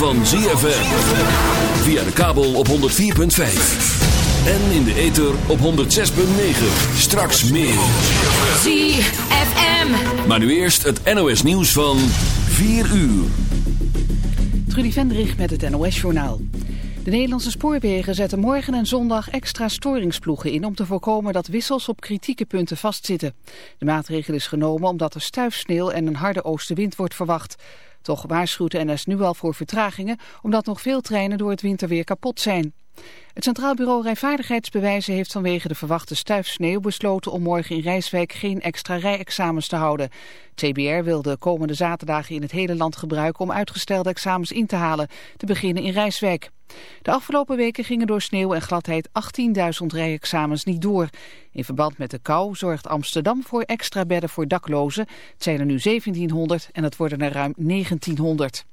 van ZFM. Via de kabel op 104.5. En in de ether op 106.9. Straks meer. ZFM. Maar nu eerst het NOS nieuws van 4 uur. Trudy Vendrich met het NOS-journaal. De Nederlandse spoorwegen zetten morgen en zondag extra storingsploegen in om te voorkomen dat wissels op kritieke punten vastzitten. De maatregel is genomen omdat er stuifsneeuw en een harde oostenwind wordt verwacht. Toch waarschuwt de NS nu al voor vertragingen omdat nog veel treinen door het winterweer kapot zijn. Het Centraal Bureau Rijvaardigheidsbewijzen heeft vanwege de verwachte stuifsneeuw besloten om morgen in Rijswijk geen extra rijexamens te houden. TBR wil de komende zaterdagen in het hele land gebruiken om uitgestelde examens in te halen, te beginnen in Rijswijk. De afgelopen weken gingen door sneeuw en gladheid 18.000 rijexamens niet door. In verband met de kou zorgt Amsterdam voor extra bedden voor daklozen. Het zijn er nu 1700 en het worden er ruim 1900.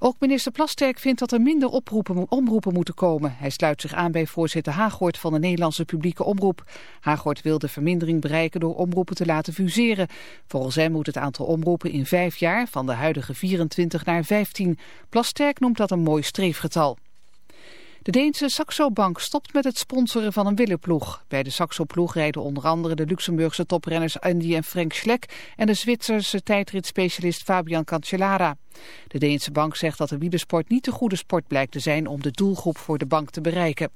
Ook minister Plasterk vindt dat er minder oproepen, omroepen moeten komen. Hij sluit zich aan bij voorzitter Hagort van de Nederlandse publieke omroep. Hagort wil de vermindering bereiken door omroepen te laten fuseren. Volgens hem moet het aantal omroepen in vijf jaar van de huidige 24 naar 15. Plasterk noemt dat een mooi streefgetal. De Deense Saxo Bank stopt met het sponsoren van een willerploeg. Bij de Saxo ploeg rijden onder andere de Luxemburgse toprenners Andy en Frank Schleck en de Zwitserse tijdritspecialist Fabian Cancellara. De Deense bank zegt dat de wielersport niet de goede sport blijkt te zijn om de doelgroep voor de bank te bereiken.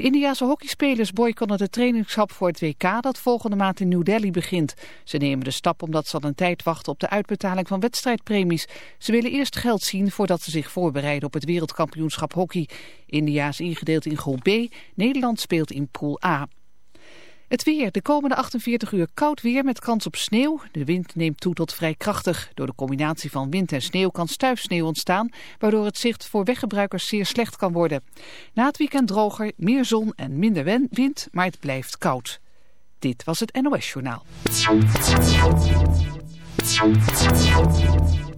De Indiase hockeyspelers boycotten het trainingsschap voor het WK dat volgende maand in New Delhi begint. Ze nemen de stap omdat ze al een tijd wachten op de uitbetaling van wedstrijdpremies. Ze willen eerst geld zien voordat ze zich voorbereiden op het wereldkampioenschap hockey. India is ingedeeld in groep B, Nederland speelt in pool A. Het weer. De komende 48 uur koud weer met kans op sneeuw. De wind neemt toe tot vrij krachtig. Door de combinatie van wind en sneeuw kan stuifsneeuw ontstaan, waardoor het zicht voor weggebruikers zeer slecht kan worden. Na het weekend droger, meer zon en minder wind, maar het blijft koud. Dit was het NOS Journaal.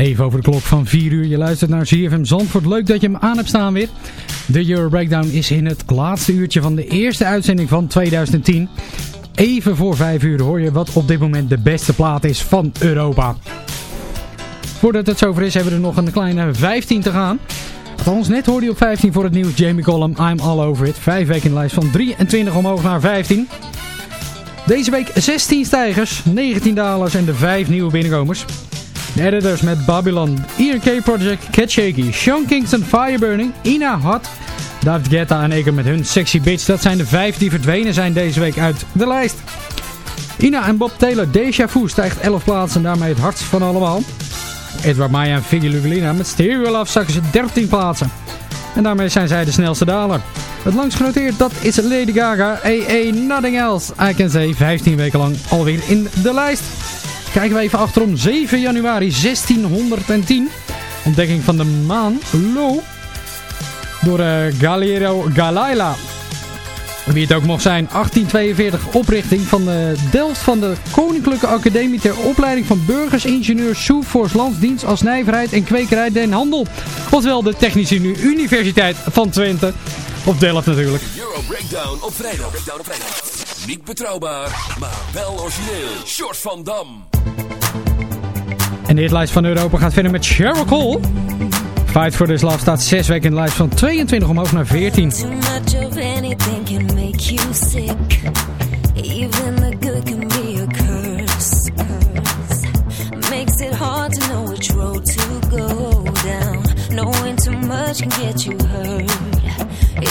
Even over de klok van 4 uur. Je luistert naar ZFM Zandvoort. Leuk dat je hem aan hebt staan weer. De Euro Breakdown is in het laatste uurtje van de eerste uitzending van 2010. Even voor 5 uur hoor je wat op dit moment de beste plaat is van Europa. Voordat het zover is hebben we er nog een kleine 15 te gaan. Althans, net hoorde je op 15 voor het nieuws Jamie Collum, I'm All Over It. Vijf weken in de lijst van 23 omhoog naar 15. Deze week 16 stijgers, 19 dalers en de 5 nieuwe binnenkomers. Editors met Babylon, ERK Project, Cat Shaky, Sean Kingston, Fireburning, Ina Hot, David Guetta en Eken met hun Sexy Bitch. Dat zijn de vijf die verdwenen zijn deze week uit de lijst. Ina en Bob Taylor, Deja Vu stijgt 11 plaatsen en daarmee het hardst van allemaal. Edward Maya en Lugolina met Stereo Love zakken ze 13 plaatsen. En daarmee zijn zij de snelste daler. Het langst genoteerd dat is Lady Gaga, AA Nothing Else. I can say 15 weken lang alweer in de lijst. Kijken we even achterom. 7 januari 1610. Ontdekking van de maan. Low. Door uh, Galileo Galilei. Wie het ook mocht zijn. 1842 oprichting van de Delft van de Koninklijke Academie ter opleiding van burgers, ingenieurs, zoevoors, landsdienst als nijverheid en kwekerij den handel. Oftewel de Technische Universiteit van Twente. Of Delft natuurlijk. Euro Breakdown op vrijdag. Op vrijdag. Niet betrouwbaar, maar wel origineel. Short van Dam. En de hitlijst van Europa gaat verder met Cheryl Cole. Fight for this Love staat 6 weken in de lijst van 22 omhoog naar 14. Too much of anything can make you sick. Even the good can be a curse. Makes it hard to know which road to go down. Knowing too much can get you hurt.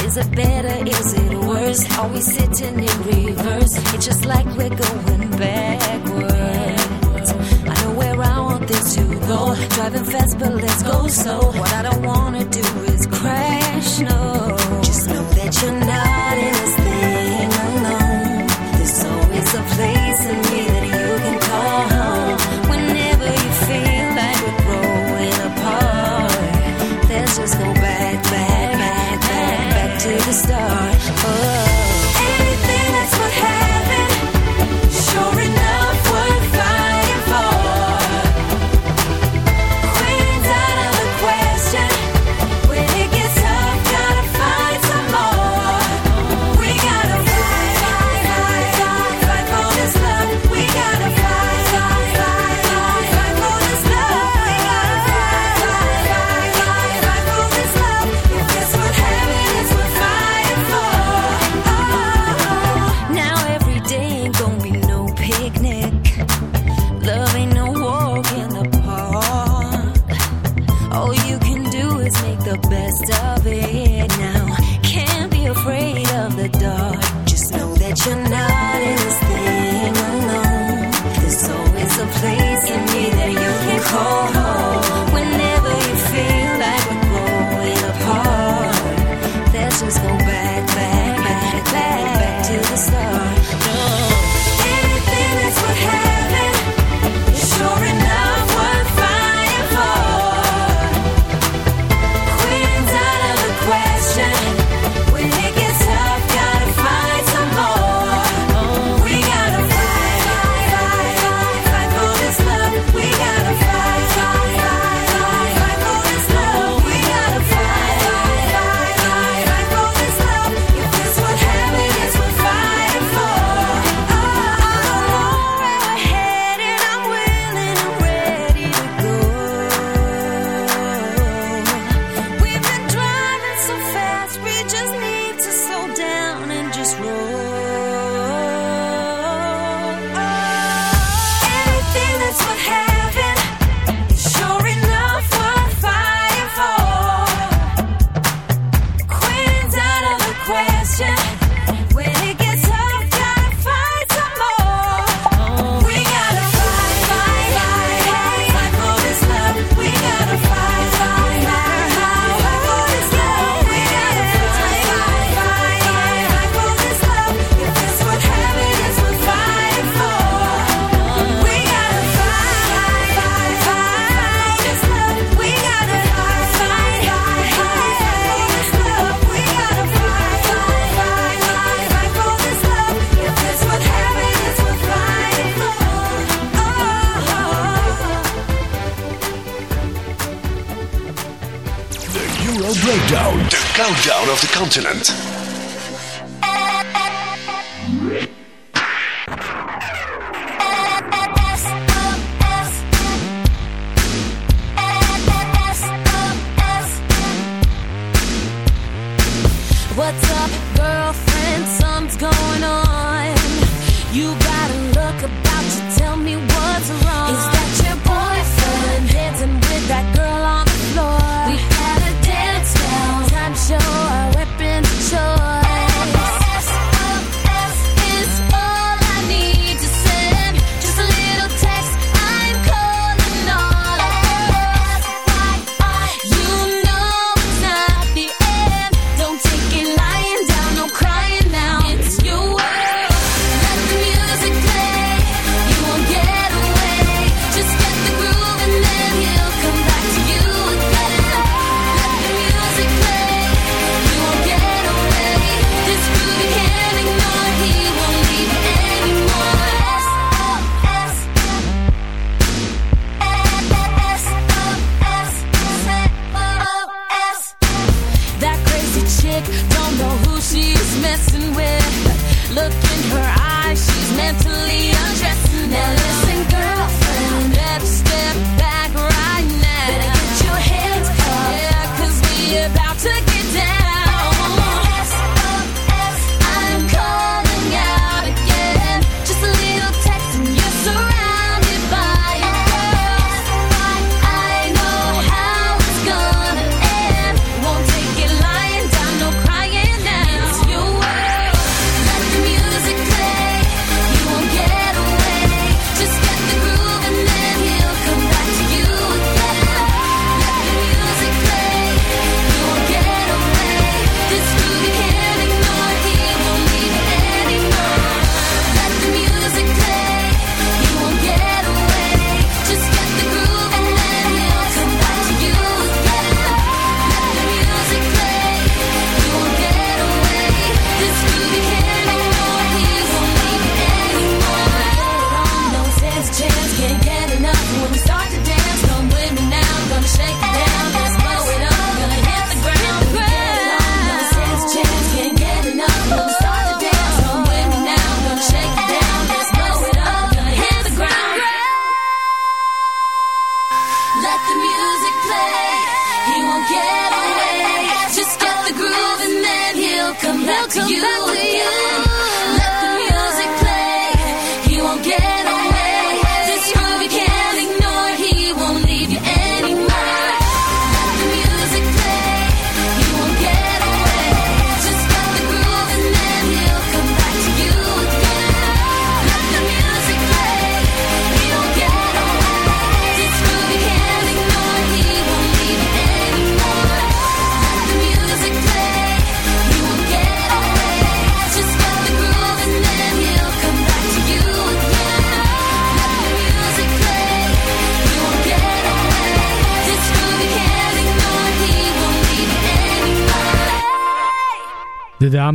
Is it better? Is it worse? Are we sitting in reverse? It's just like we're going backwards. Driving fast, but let's go slow. What I don't wanna do Countdown of the continent.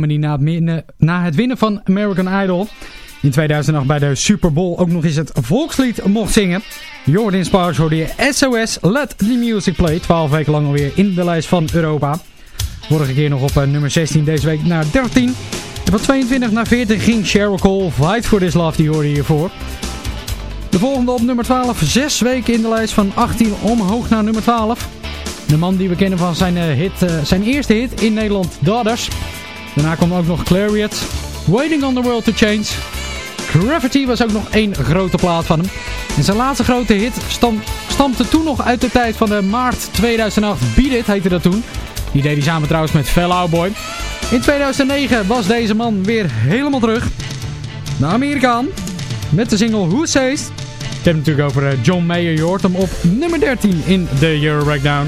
Die na het, na het winnen van American Idol in 2008 bij de Super Bowl ook nog eens het volkslied mocht zingen. Jordan Sparks hoorde SOS Let The Music Play. 12 weken lang alweer in de lijst van Europa. Vorige keer nog op uh, nummer 16, deze week naar 13. En van 22 naar 14 ging Cheryl Cole. Fight For This Love, die hoorde je hiervoor. De volgende op nummer 12, 6 weken in de lijst van 18 omhoog naar nummer 12. De man die we kennen van zijn, uh, hit, uh, zijn eerste hit in Nederland, Daughters. Daarna kwam ook nog Clariot, Waiting on the World to Change. Gravity was ook nog één grote plaat van hem. En zijn laatste grote hit stam, stampte toen nog uit de tijd van de maart 2008. Beat It heette dat toen. Die deed hij samen trouwens met Fell Out Boy. In 2009 was deze man weer helemaal terug. De Amerikaan. Met de single Who Says. Ik heb natuurlijk over eh, John Mayer. Je hoort hem op nummer 13 in de Euro Breakdown.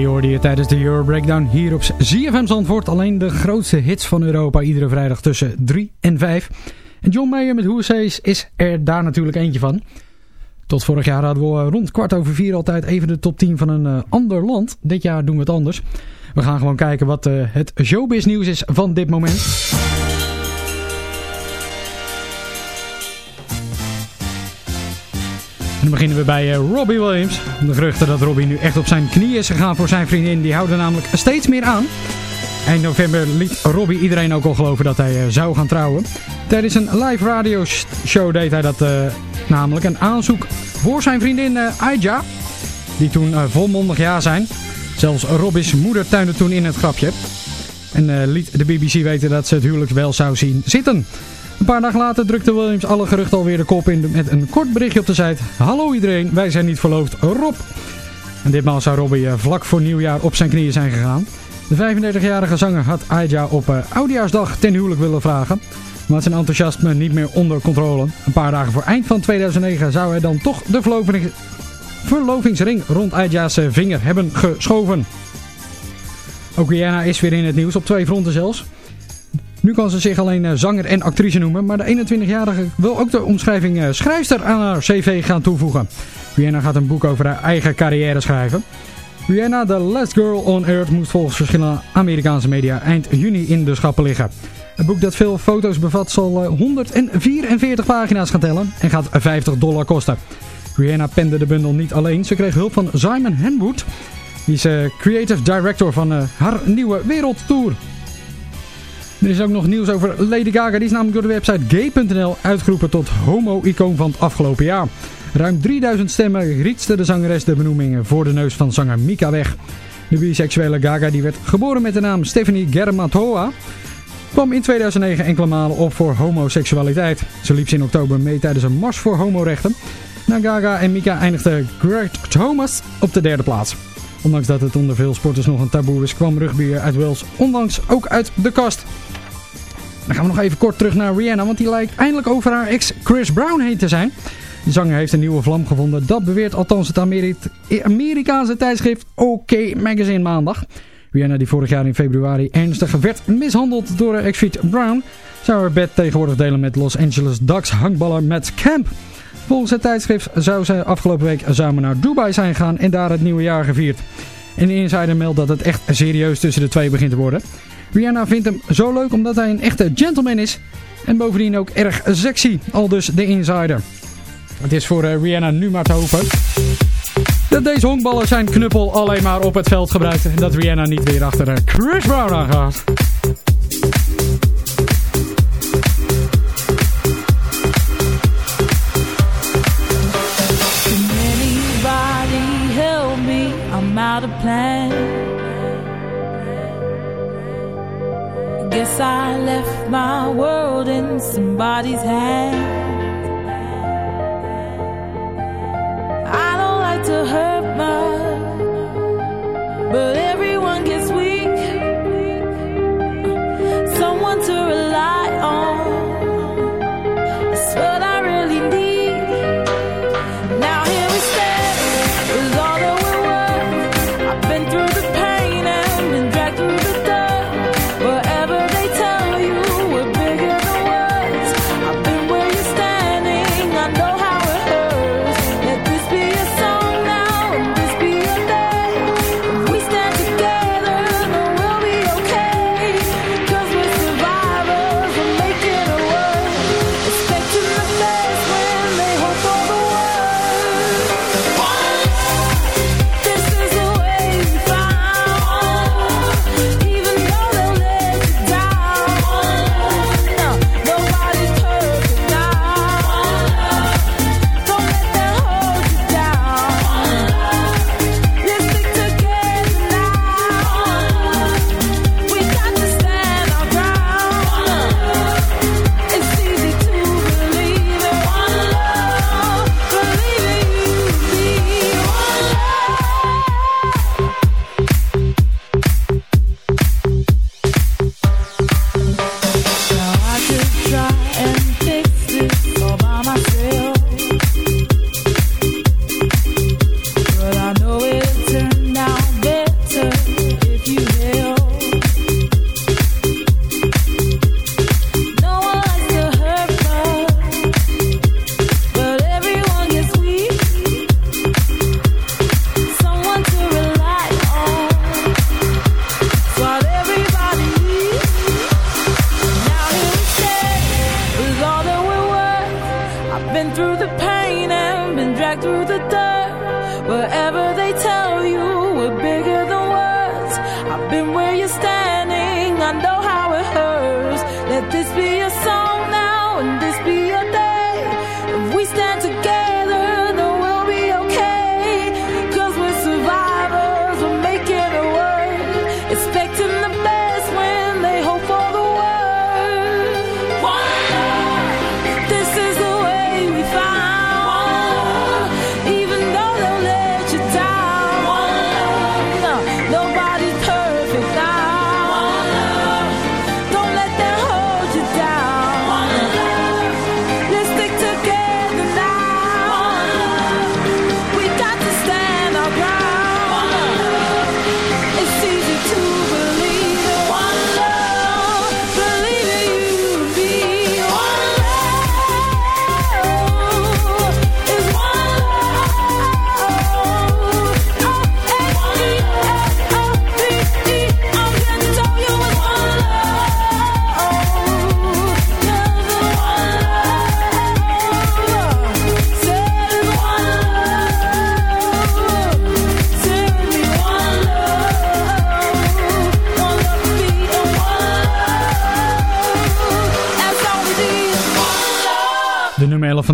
May hoorde je tijdens de Euro Breakdown hier op ZFM Zandvoort. Alleen de grootste hits van Europa iedere vrijdag tussen 3 en 5. En John Mayer met Says is er daar natuurlijk eentje van. Tot vorig jaar hadden we rond kwart over vier altijd even de top 10 van een uh, ander land. Dit jaar doen we het anders. We gaan gewoon kijken wat uh, het showbiz nieuws is van dit moment. Dan beginnen we bij uh, Robbie Williams. De geruchten dat Robbie nu echt op zijn knieën is gegaan voor zijn vriendin, die houden namelijk steeds meer aan. Eind november liet Robbie iedereen ook al geloven dat hij uh, zou gaan trouwen. Tijdens een live radio show deed hij dat uh, namelijk. Een aanzoek voor zijn vriendin uh, Aija. Die toen volmondig ja zijn. Zelfs Robbie's moeder tuinde toen in het grapje. En liet de BBC weten dat ze het huwelijk wel zou zien zitten. Een paar dagen later drukte Williams alle geruchten alweer de kop in met een kort berichtje op de site. Hallo iedereen, wij zijn niet verloofd, Rob. En ditmaal zou Robbie vlak voor nieuwjaar op zijn knieën zijn gegaan. De 35-jarige zanger had Aja op uh, Oudjaarsdag ten huwelijk willen vragen. Maar zijn enthousiasme niet meer onder controle. Een paar dagen voor eind van 2009 zou hij dan toch de verloving, verlovingsring rond Aja's vinger hebben geschoven. Ook Rihanna is weer in het nieuws, op twee fronten zelfs. Nu kan ze zich alleen eh, zanger en actrice noemen, maar de 21-jarige wil ook de omschrijving uh, schrijfster aan haar cv gaan toevoegen. Rihanna gaat een boek over haar eigen carrière schrijven. Rihanna, The Last Girl on Earth, moest volgens verschillende Amerikaanse media eind juni in de schappen liggen. Het boek dat veel foto's bevat zal 144 pagina's gaan tellen en gaat 50 dollar kosten. Rihanna pende de bundel niet alleen, ze kreeg hulp van Simon Henwood. Die is creative director van haar nieuwe wereldtour. Er is ook nog nieuws over Lady Gaga. Die is namelijk door de website gay.nl uitgeroepen tot homo-icoon van het afgelopen jaar. Ruim 3000 stemmen rietste de zangeres de benoemingen voor de neus van zanger Mika weg. De biseksuele Gaga die werd geboren met de naam Stephanie Germatoa kwam in 2009 enkele malen op voor homoseksualiteit. Ze liep in oktober mee tijdens een mars voor homorechten. Na Gaga en Mika eindigde Greg Thomas op de derde plaats. Ondanks dat het onder veel sporters nog een taboe is, kwam rugby uit Wales ondanks ook uit de kast. Dan gaan we nog even kort terug naar Rihanna, want die lijkt eindelijk over haar ex Chris Brown heen te zijn. De zanger heeft een nieuwe vlam gevonden. Dat beweert althans het Amerikaanse tijdschrift OK Magazine maandag. Rihanna die vorig jaar in februari ernstig werd mishandeld door haar ex Brown... zou haar bed tegenwoordig delen met Los Angeles Ducks hangballer Matt Camp... Volgens het tijdschrift zou ze afgelopen week samen naar Dubai zijn gegaan en daar het nieuwe jaar gevierd. En de insider meldt dat het echt serieus tussen de twee begint te worden. Rihanna vindt hem zo leuk omdat hij een echte gentleman is. En bovendien ook erg sexy, al dus de insider. Het is voor eh, Rihanna nu maar te hopen dat deze honkballen zijn knuppel alleen maar op het veld gebruikt. En dat Rihanna niet weer achter eh, Chris Brown aangaat. out a plan. Guess I left my world in somebody's hands.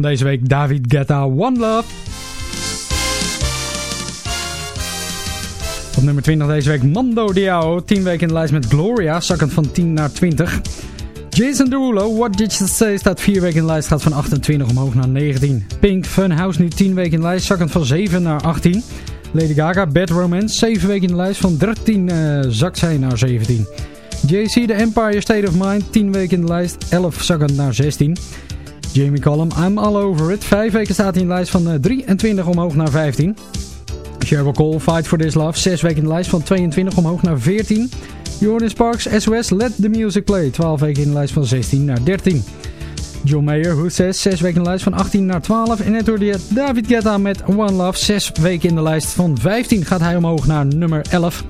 Deze week David Guetta One Love. Op nummer 20 deze week Mando Diao. 10 weken in de lijst met Gloria, zakkend van 10 naar 20. Jason Derulo, What Did You Say, staat 4 weken in de lijst, gaat van 28 omhoog naar 19. Pink, Funhouse nu 10 weken in de lijst, zakkend van 7 naar 18. Lady Gaga, Bad Romance, 7 weken in de lijst, van 13 uh, zakt zij naar 17. JC, The Empire State of Mind, 10 weken in de lijst, 11 zakkend naar 16. Jamie Cullum, I'm All Over It, 5 weken staat hij in de lijst van uh, 23 omhoog naar 15. Cheryl Cole, Fight For This Love, 6 weken in de lijst van 22 omhoog naar 14. Jordan Sparks, SOS, Let The Music Play, 12 weken in de lijst van 16 naar 13. John Mayer, Who Says, 6 weken in de lijst van 18 naar 12. En net hoorde David Guetta met One Love, 6 weken in de lijst van 15 gaat hij omhoog naar nummer 11.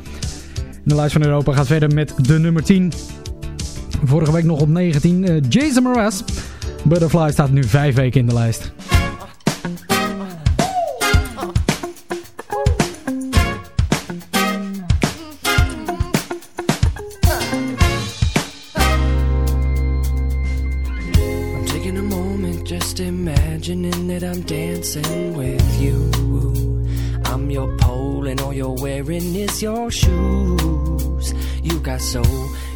De lijst van Europa gaat verder met de nummer 10. Vorige week nog op 19, uh, Jason Mraz. Butterfly staat nu 5 weken in de lijst. imagining that I'm dancing with you. I'm your pole and all you're wearing is your shoes. You got soul,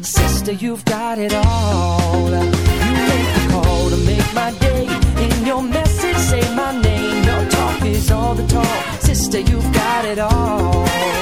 Sister, you've got it all. You make the call to make my day. In your message, say my name. Your talk is all the talk. Sister, you've got it all.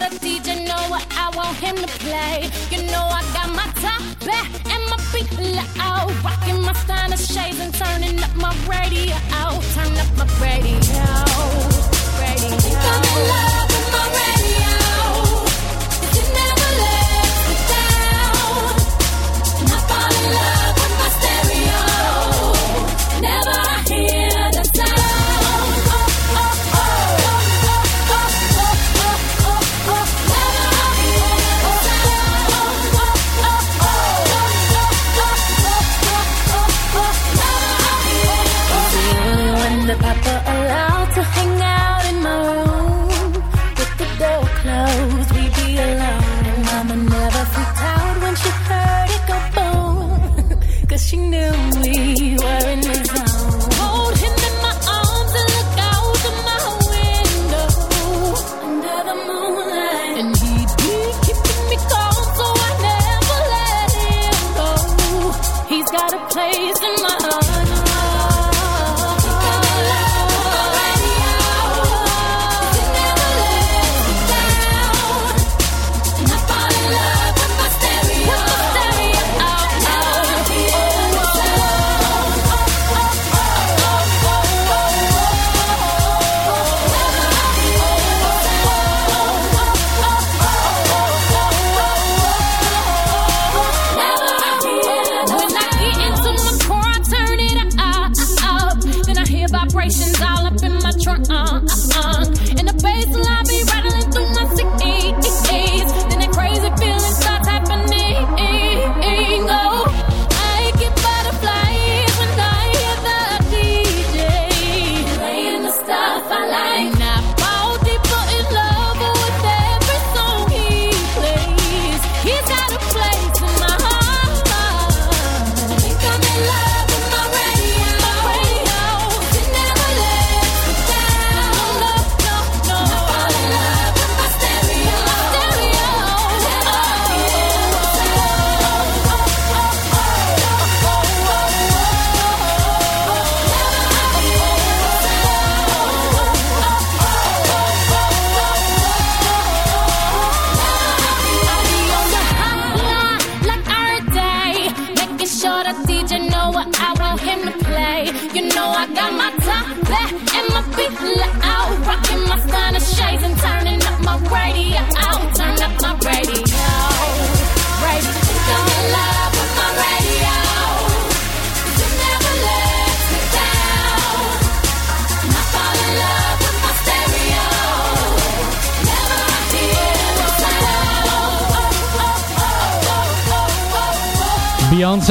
the DJ know what I want him to play. You know I got my top back and my feet low, rocking my stunner shades and turning up my radio. Turn up my radio. Radio. I'm in love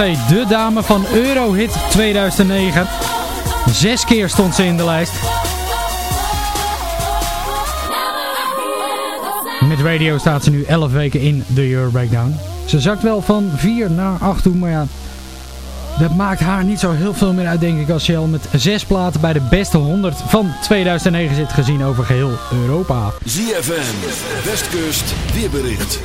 De dame van Eurohit 2009. Zes keer stond ze in de lijst. Met radio staat ze nu 11 weken in de Euro Breakdown. Ze zakt wel van 4 naar 8 toe, maar ja... Dat maakt haar niet zo heel veel meer uit, denk ik, als je al met zes platen bij de beste 100 van 2009 zit gezien over geheel Europa. ZFM, Westkust, weerbericht.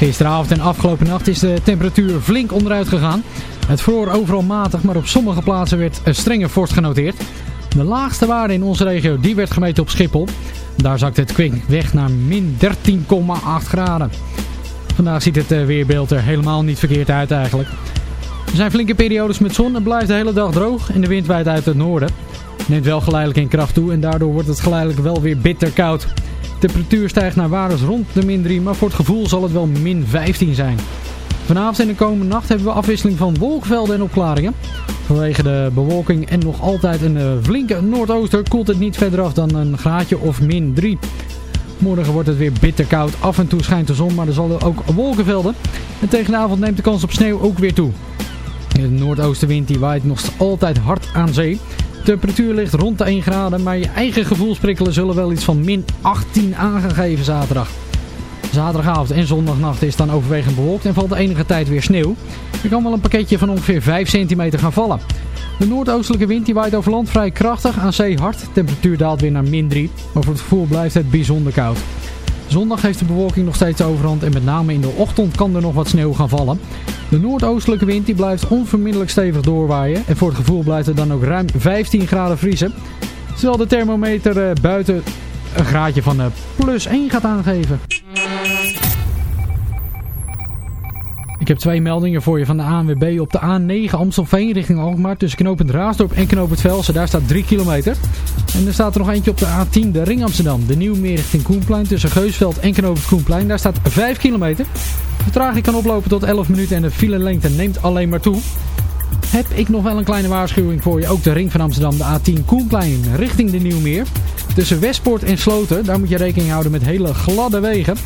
Gisteravond en afgelopen nacht is de temperatuur flink onderuit gegaan. Het vroor overal matig, maar op sommige plaatsen werd een strenge vorst genoteerd. De laagste waarde in onze regio die werd gemeten op Schiphol. Daar zakte het kwik weg naar min 13,8 graden. Vandaag ziet het eh, weerbeeld er helemaal niet verkeerd uit eigenlijk. Er zijn flinke periodes met zon en blijft de hele dag droog en de wind waait uit het noorden. Neemt wel geleidelijk in kracht toe en daardoor wordt het geleidelijk wel weer bitter koud. De temperatuur stijgt naar waardes rond de min 3, maar voor het gevoel zal het wel min 15 zijn. Vanavond en de komende nacht hebben we afwisseling van wolkvelden en opklaringen. Vanwege de bewolking en nog altijd een eh, flinke noordooster koelt het niet verder af dan een graadje of min 3. Morgen wordt het weer bitter koud. Af en toe schijnt de zon, maar er zullen ook wolkenvelden. En tegen de avond neemt de kans op sneeuw ook weer toe. De noordoostenwind die waait nog altijd hard aan zee. Temperatuur ligt rond de 1 graden, maar je eigen gevoelsprikkelen zullen wel iets van min 18 aangegeven zaterdag. Zaterdagavond en zondagnacht is dan overwegend bewolkt en valt de enige tijd weer sneeuw. Er kan wel een pakketje van ongeveer 5 centimeter gaan vallen. De noordoostelijke wind die waait over land vrij krachtig, aan zee hard. Temperatuur daalt weer naar min 3, maar voor het gevoel blijft het bijzonder koud. Zondag heeft de bewolking nog steeds overhand en met name in de ochtend kan er nog wat sneeuw gaan vallen. De noordoostelijke wind die blijft onvermindelijk stevig doorwaaien en voor het gevoel blijft het dan ook ruim 15 graden vriezen. Terwijl de thermometer eh, buiten een graadje van eh, plus 1 gaat aangeven. Heb twee meldingen voor je van de ANWB op de A9 Amstelveen richting Alkmaar tussen knooppunt Raasdorp en knooppunt Velsen. Daar staat 3 kilometer. En er staat er nog eentje op de A10, de Ring Amsterdam. De Nieuwmeer richting Koenplein tussen Geusveld en knooppunt Koenplein. Daar staat 5 kilometer. Vertraging kan oplopen tot 11 minuten en de filelengte neemt alleen maar toe. Heb ik nog wel een kleine waarschuwing voor je. Ook de Ring van Amsterdam, de A10 Koenplein richting de Nieuwmeer. Tussen Westpoort en Sloten, daar moet je rekening houden met hele gladde wegen.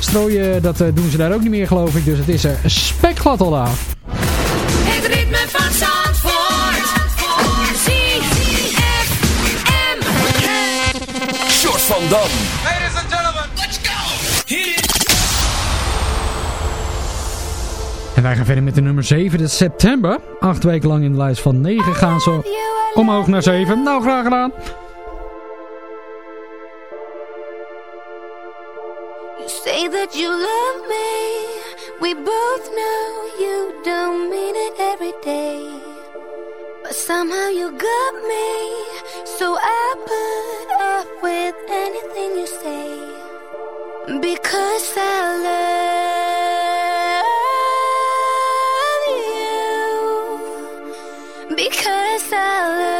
Strooien, dat eh, doen ze daar ook niet meer geloof ik. Dus het is er spekglad al daar. Het ritme van Zandvoort. ZFM. Short van Dam. Ladies and gentlemen, let's go. Hit it. En wij gaan verder met de nummer 7, dat is september. Acht weken lang in de lijst van 9 gaan ze omhoog naar 7. Nou, graag gedaan. That you love me. We both know you don't mean it every day. But somehow you got me. So I put up with anything you say. Because I love you. Because I love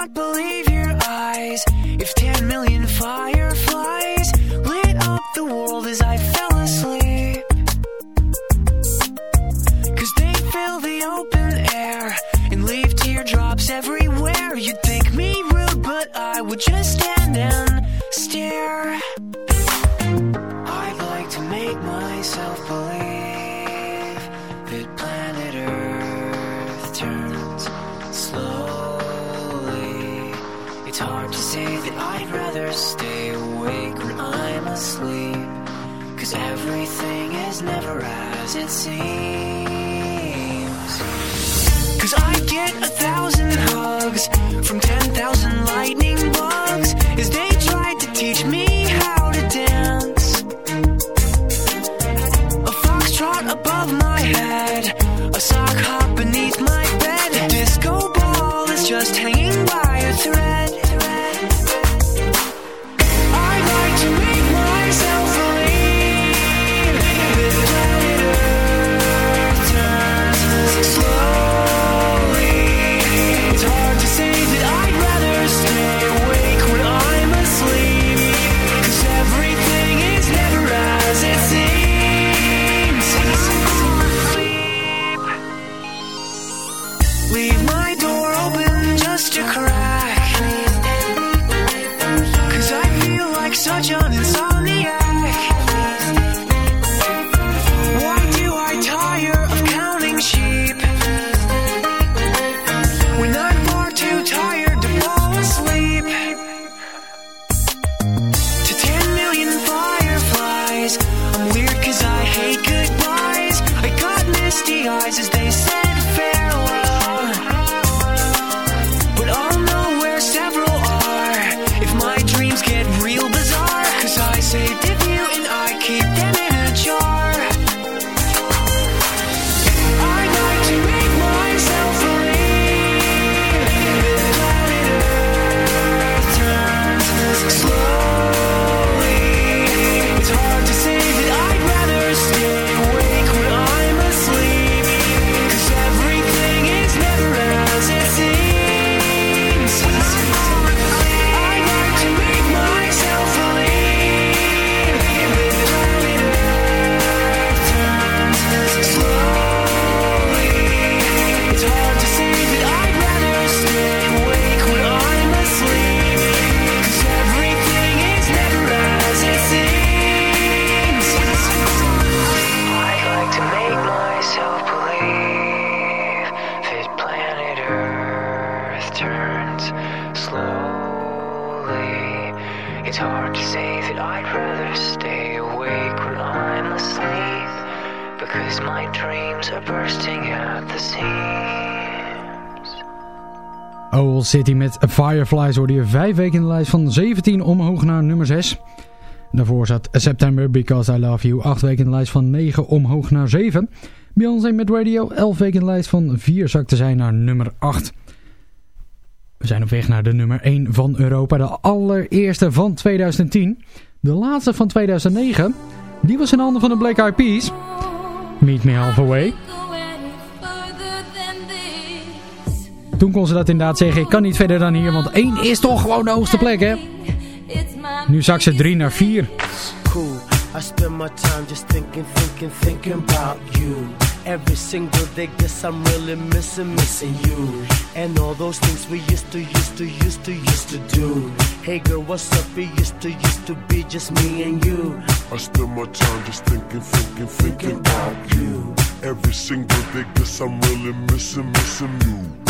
can't believe Fireflies hoorde je vijf weken in de lijst van 17 omhoog naar nummer 6. Daarvoor zat September Because I Love You 8 weken in de lijst van 9 omhoog naar 7. Beyoncé met Radio 11 weken in de lijst van 4 zakte zij naar nummer 8. We zijn op weg naar de nummer 1 van Europa, de allereerste van 2010. De laatste van 2009, die was in handen van de Black Eyed Peas. Meet Me Halfway. Toen kon ze dat inderdaad zeggen, ik kan niet verder dan hier, want 1 is toch gewoon de hoogste plek hè. Nu zak ze 3 naar 4. cool. I spend my time just thinking, thinking, thinking about you. Every single day, guess I'm really missing, missing you. And all those things we used to, used to, used to, used to do. Hey girl, what's up? It used to, used to be just me and you. I spend my time just thinking, thinking, thinking about you. Every single day, guess I'm really missing, missing you.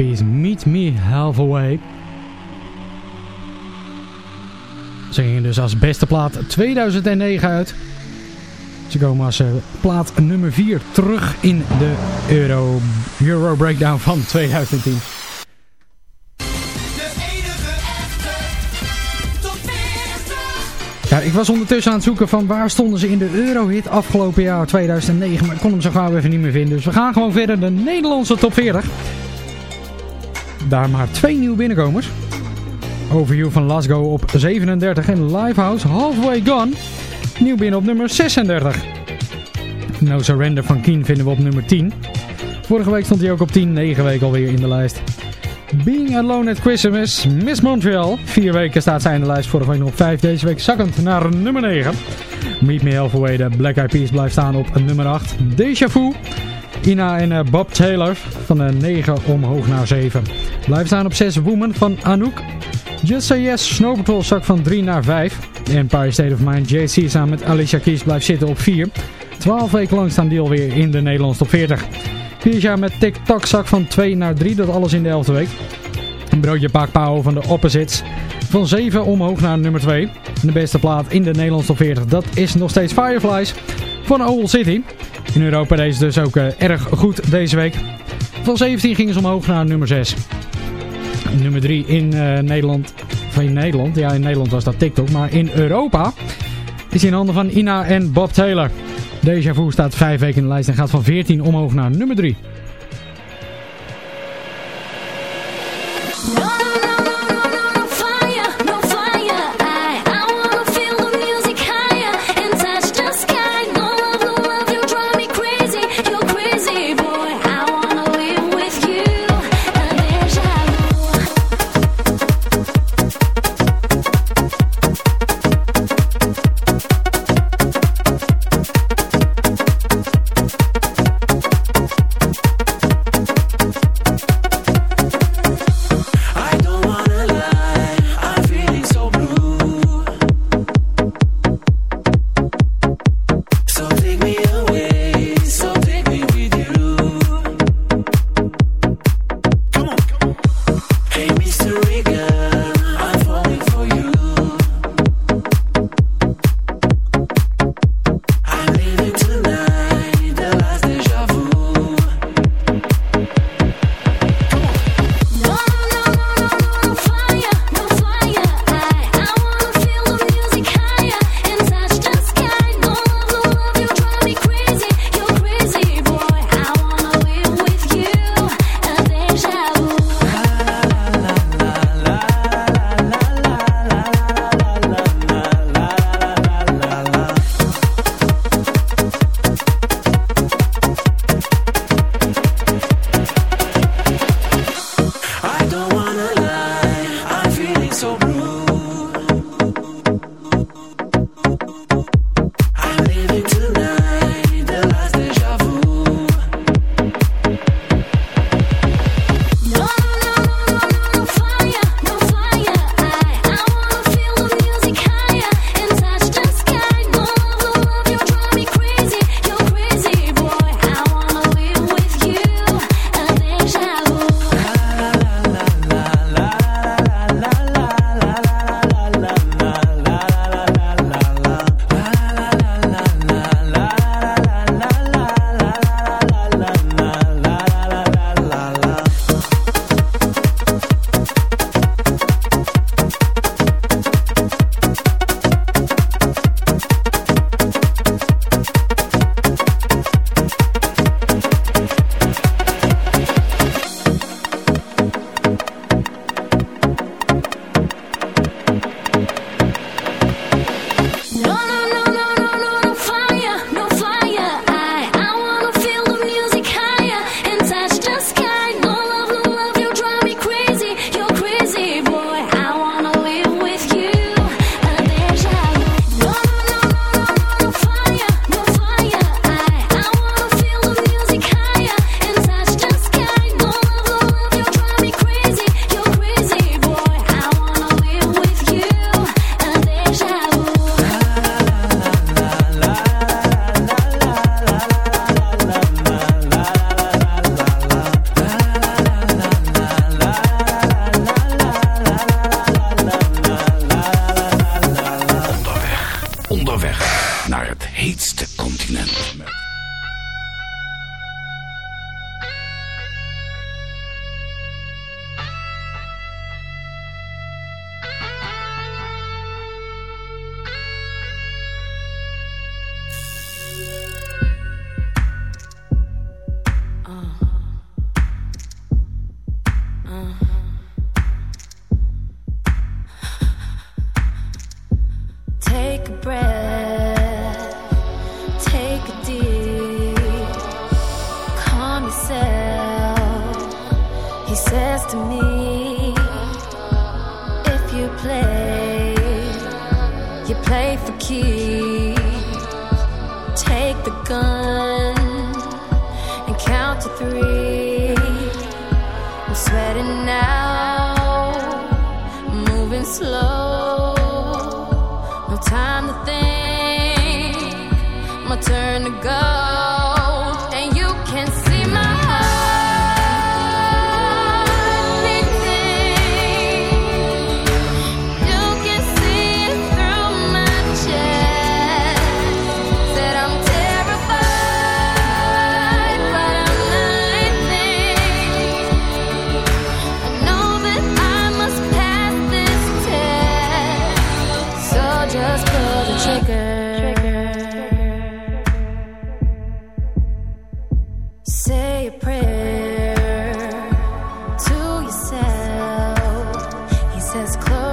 Peas Meet Me Halfway. Ze gingen dus als beste plaat 2009 uit. Ze komen als eh, plaat nummer 4 terug in de Euro, Euro Breakdown van 2010. Ja, ik was ondertussen aan het zoeken van waar stonden ze in de Eurohit afgelopen jaar 2009. Maar ik kon hem zo gauw even niet meer vinden. Dus we gaan gewoon verder de Nederlandse top 40. Daar maar twee nieuwe binnenkomers. Overview van Lasgo op 37 en Livehouse Halfway Gone. Nieuw binnen op nummer 36. No Surrender van Keen vinden we op nummer 10. Vorige week stond hij ook op 10, 9 weken alweer in de lijst. Being Alone at Christmas, Miss Montreal. Vier weken staat zij in de lijst, vorige week nog op 5. Deze week zakkend naar nummer 9. Meet Me Halfway, de Black Eyed Peas blijft staan op nummer 8. Deja Vu. Ina en eh, Bob Taylor van de 9 omhoog naar 7. Blijft staan op 6 Woman van Anouk. Just Say Yes, Snow Patrol zak van 3 naar 5. Empire State of Mind, JC samen met Alicia Keys blijft zitten op 4. 12 weken lang staan die alweer in de Nederlandse top 40. Vier met TikTok zak van 2 naar 3, dat alles in de 11e week. Een broodje paakpauw van de Opposites. Van 7 omhoog naar nummer 2. En de beste plaat in de Nederlandse top 40, dat is nog steeds Fireflies van Owl City. In Europa deze dus ook uh, erg goed deze week. Van 17 gingen ze omhoog naar nummer 6. Nummer 3 in uh, Nederland. Van in Nederland, ja in Nederland was dat TikTok. Maar in Europa is in handen van Ina en Bob Taylor. Deja Vu staat 5 weken in de lijst en gaat van 14 omhoog naar nummer 3.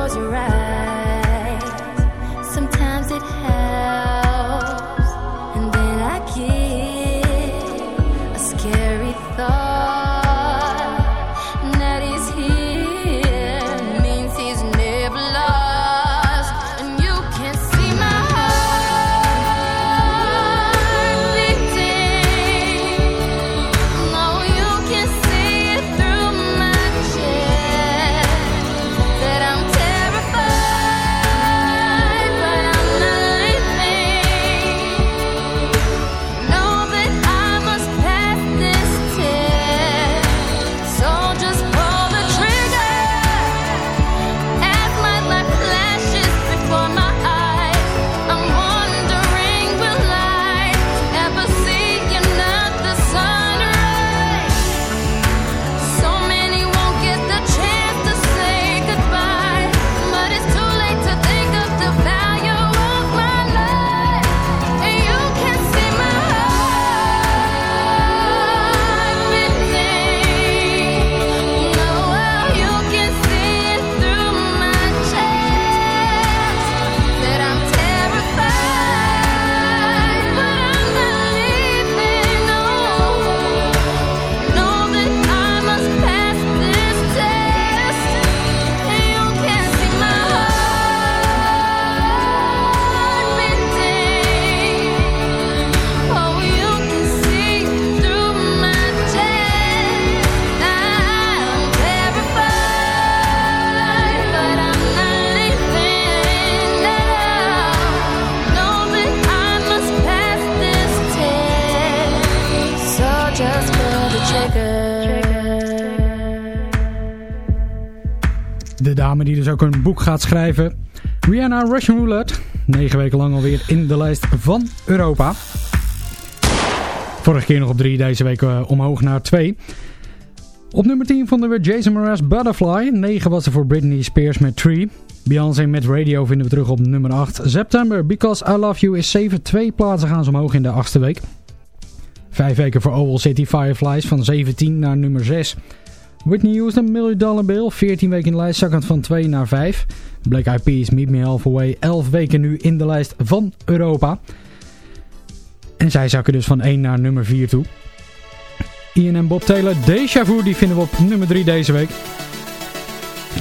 Close your eyes. De dame die dus ook een boek gaat schrijven. Rihanna Russian Roulette. Negen weken lang alweer in de lijst van Europa. Vorige keer nog op drie, deze week eh, omhoog naar twee. Op nummer 10 vonden we Jason Mraz Butterfly. 9 was er voor Britney Spears met Tree. Beyoncé met Radio vinden we terug op nummer 8. September, Because I Love You is 7. Twee plaatsen gaan ze omhoog in de achtste week. Vijf weken voor Oval City Fireflies van 17 naar nummer 6. Whitney Houston, Million Dollar Bill, 14 weken in de lijst, zakkend van 2 naar 5. Black Eyed Peas, Meet Me Halfway, 11 weken nu in de lijst van Europa. En zij zakken dus van 1 naar nummer 4 toe. Ian en Bob Taylor, Deja Vu, die vinden we op nummer 3 deze week.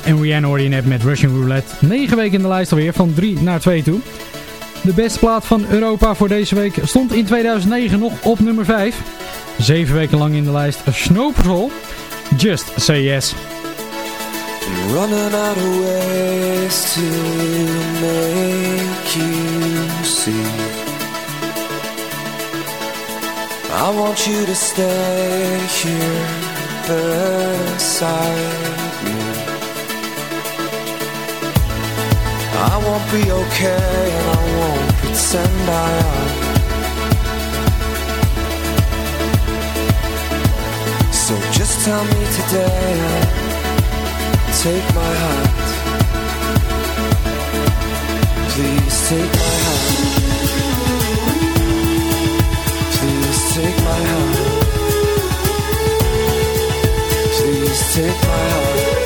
En Rihanna hoorde je met Russian Roulette. 9 weken in de lijst alweer, van 3 naar 2 toe. De beste plaat van Europa voor deze week stond in 2009 nog op nummer 5. 7 weken lang in de lijst Snow Patrol. Just Say Yes. Running out of ways to make you see. I want you to stay here beside me. I won't be okay and I won't pretend I am. Tell me today. Take my heart. Please take my heart. Please take my heart. Please take my heart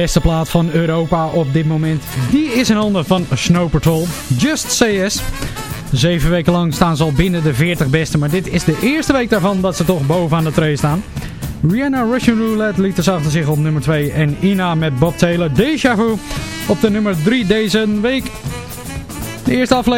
beste plaat van Europa op dit moment, die is in handen van Snow Patrol. Just Yes. Zeven weken lang staan ze al binnen de 40 beste, maar dit is de eerste week daarvan dat ze toch bovenaan de tree staan. Rihanna Russian Roulette liet dus achter zich op nummer 2 en Ina met Bob Taylor Deja Vu op de nummer 3 deze week. De eerste aflevering.